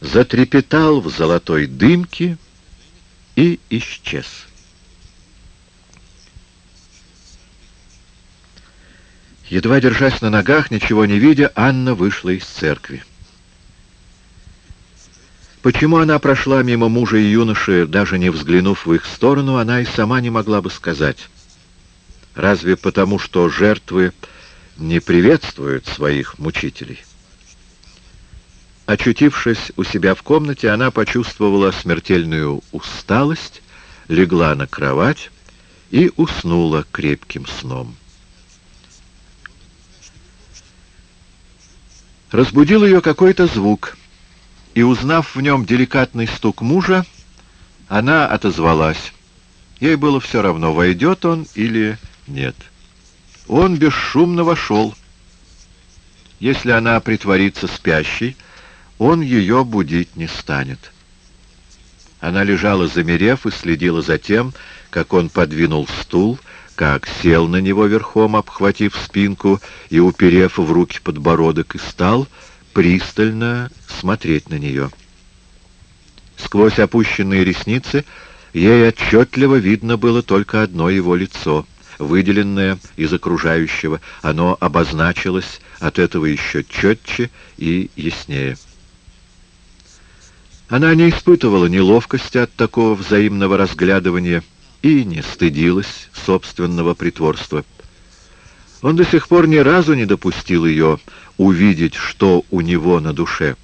затрепетал в золотой дымке и исчез. Едва держась на ногах, ничего не видя, Анна вышла из церкви. Почему она прошла мимо мужа и юноши, даже не взглянув в их сторону, она и сама не могла бы сказать. Разве потому, что жертвы не приветствуют своих мучителей? Очутившись у себя в комнате, она почувствовала смертельную усталость, легла на кровать и уснула крепким сном. Разбудил ее какой-то звук, и, узнав в нем деликатный стук мужа, она отозвалась. Ей было все равно, войдет он или нет. Он бесшумно вошел. Если она притворится спящей, он ее будить не станет. Она лежала замерев и следила за тем, как он подвинул стул, как сел на него верхом, обхватив спинку и уперев в руки подбородок, и стал пристально смотреть на нее. Сквозь опущенные ресницы ей отчетливо видно было только одно его лицо, выделенное из окружающего. Оно обозначилось от этого еще четче и яснее. Она не испытывала неловкости от такого взаимного разглядывания и не стыдилась собственного притворства. Он до сих пор ни разу не допустил ее увидеть, что у него на душе.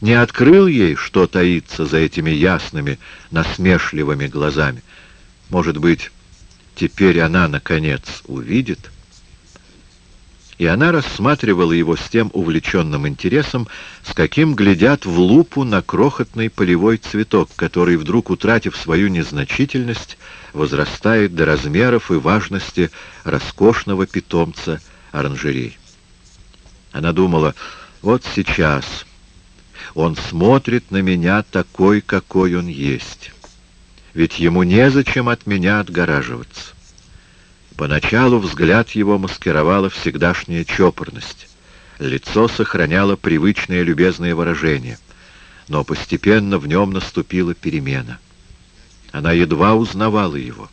Не открыл ей, что таится за этими ясными, насмешливыми глазами. Может быть, теперь она, наконец, увидит? И она рассматривала его с тем увлеченным интересом, с каким глядят в лупу на крохотный полевой цветок, который, вдруг утратив свою незначительность, возрастает до размеров и важности роскошного питомца оранжерей. Она думала, вот сейчас он смотрит на меня такой, какой он есть. Ведь ему незачем от меня отгораживаться. Поначалу взгляд его маскировала всегдашняя чопорность. Лицо сохраняло привычное любезное выражение, но постепенно в нем наступила перемена. Она едва узнавала его.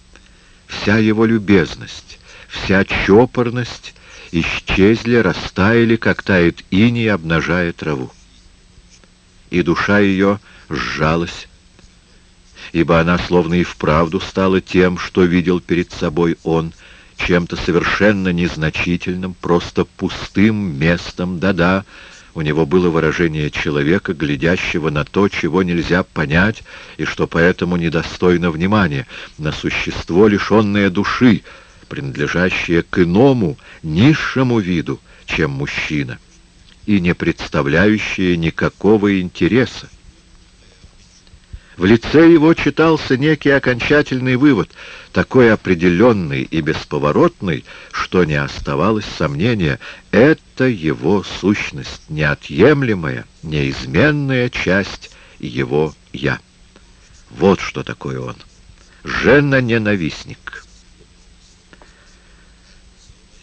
Вся его любезность, вся чопорность исчезли, растаяли, как тает иней, обнажая траву. И душа ее сжалась, ибо она словно и вправду стала тем, что видел перед собой он, чем-то совершенно незначительным, просто пустым местом, да-да, у него было выражение человека, глядящего на то, чего нельзя понять, и что поэтому недостойно внимания, на существо, лишенное души, принадлежащее к иному, низшему виду, чем мужчина, и не представляющее никакого интереса. В лице его читался некий окончательный вывод, такой определенный и бесповоротный, что не оставалось сомнения, это его сущность, неотъемлемая, неизменная часть его «я». Вот что такое он. Жена-ненавистник.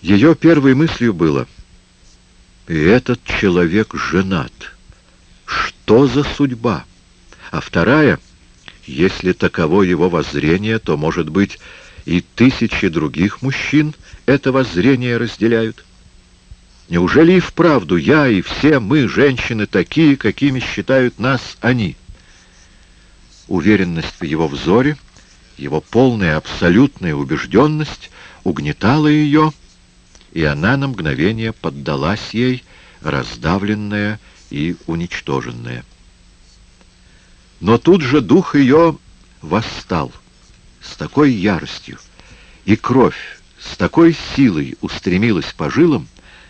Ее первой мыслью было, и этот человек женат. Что за судьба? А вторая — если таково его воззрение, то, может быть, и тысячи других мужчин это воззрение разделяют. Неужели и вправду я и все мы, женщины, такие, какими считают нас они? Уверенность в его взоре, его полная абсолютная убежденность угнетала ее, и она на мгновение поддалась ей, раздавленная и уничтоженная. Но тут же дух ее восстал с такой яростью, и кровь с такой силой устремилась по жилам,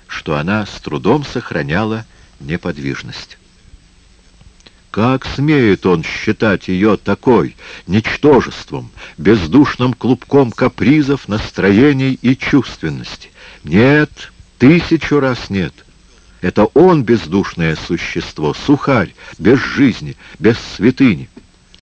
что она с трудом сохраняла неподвижность. Как смеет он считать ее такой, ничтожеством, бездушным клубком капризов, настроений и чувственности? Нет, тысячу раз нет. Это он бездушное существо, сухарь, без жизни, без святыни.